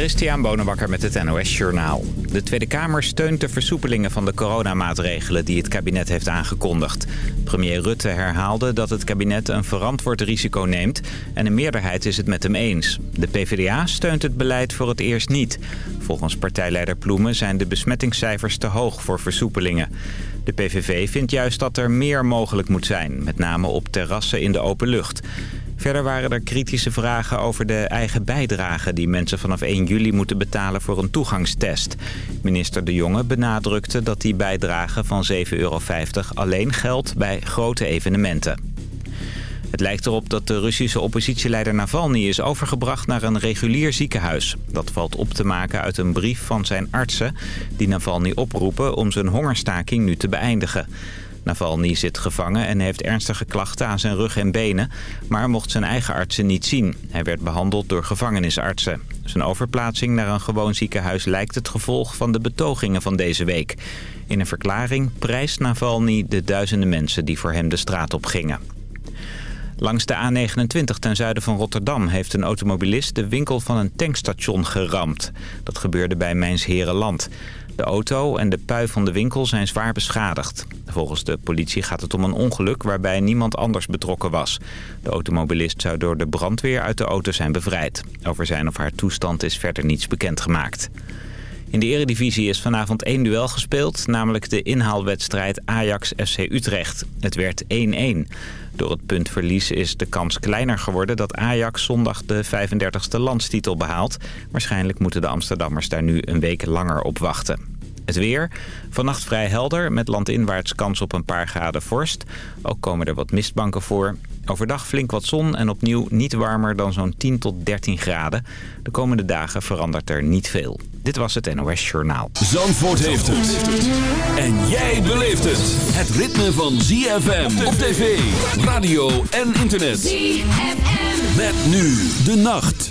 Christian Bonenbakker met het NOS Journaal. De Tweede Kamer steunt de versoepelingen van de coronamaatregelen die het kabinet heeft aangekondigd. Premier Rutte herhaalde dat het kabinet een verantwoord risico neemt en een meerderheid is het met hem eens. De PvdA steunt het beleid voor het eerst niet. Volgens partijleider Ploemen zijn de besmettingscijfers te hoog voor versoepelingen. De PVV vindt juist dat er meer mogelijk moet zijn, met name op terrassen in de open lucht. Verder waren er kritische vragen over de eigen bijdrage die mensen vanaf 1 juli moeten betalen voor een toegangstest. Minister De Jonge benadrukte dat die bijdrage van 7,50 euro alleen geldt bij grote evenementen. Het lijkt erop dat de Russische oppositieleider Navalny is overgebracht naar een regulier ziekenhuis. Dat valt op te maken uit een brief van zijn artsen die Navalny oproepen om zijn hongerstaking nu te beëindigen. Navalny zit gevangen en heeft ernstige klachten aan zijn rug en benen... maar mocht zijn eigen artsen niet zien. Hij werd behandeld door gevangenisartsen. Zijn overplaatsing naar een gewoon ziekenhuis lijkt het gevolg van de betogingen van deze week. In een verklaring prijst Navalny de duizenden mensen die voor hem de straat op gingen. Langs de A29 ten zuiden van Rotterdam heeft een automobilist de winkel van een tankstation geramd. Dat gebeurde bij Mijns Herenland. De auto en de pui van de winkel zijn zwaar beschadigd. Volgens de politie gaat het om een ongeluk waarbij niemand anders betrokken was. De automobilist zou door de brandweer uit de auto zijn bevrijd. Over zijn of haar toestand is verder niets bekendgemaakt. In de eredivisie is vanavond één duel gespeeld, namelijk de inhaalwedstrijd Ajax-FC Utrecht. Het werd 1-1. Door het puntverlies is de kans kleiner geworden dat Ajax zondag de 35e landstitel behaalt. Waarschijnlijk moeten de Amsterdammers daar nu een week langer op wachten. Het weer. Vannacht vrij helder met landinwaarts kans op een paar graden vorst. Ook komen er wat mistbanken voor. Overdag flink wat zon en opnieuw niet warmer dan zo'n 10 tot 13 graden. De komende dagen verandert er niet veel. Dit was het NOS Journaal. Zandvoort heeft het. En jij beleeft het. Het ritme van ZFM op tv, radio en internet. ZFM. Met nu de nacht.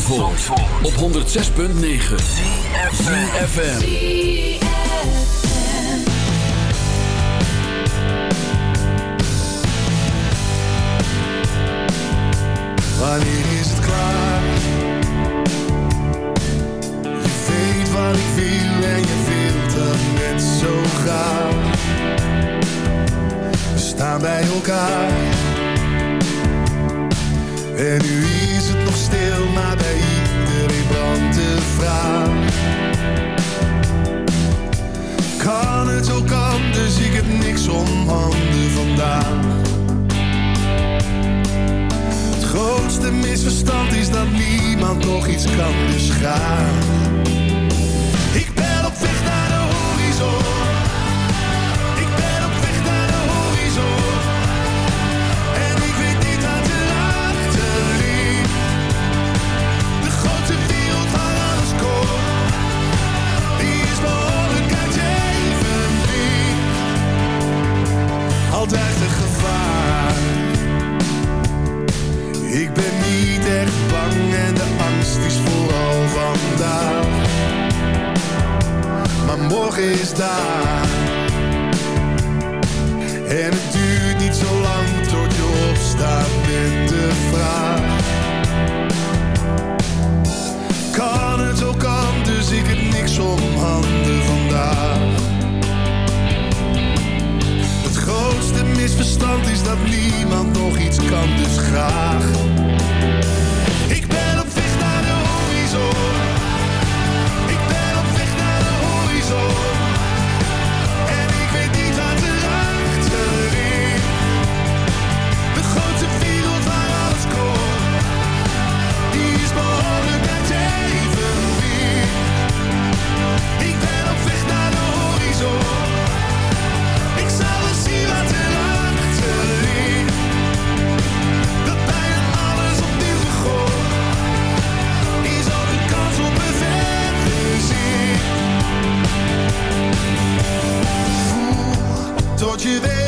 Van Zandvoort, op 106.9 CFFM Wanneer is het klaar? Je weet wat ik wil en je wilt dat net zo graag. We staan bij elkaar En nu is het nog stil, maar bij iedereen brandt de vraag. Kan het ook anders, ik heb niks om handen vandaag. Het grootste misverstand is dat niemand nog iets kan, dus. Ik ben op weg naar de horizon. Morgen is daar. En het duurt niet zo lang tot je opstaat met de vraag. Kan het ook anders, ik heb niks om handen vandaag. Het grootste misverstand is dat niemand nog iets kan, dus graag. held you there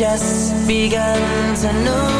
just begun to know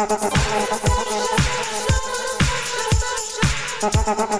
Ha ha ha ha ha!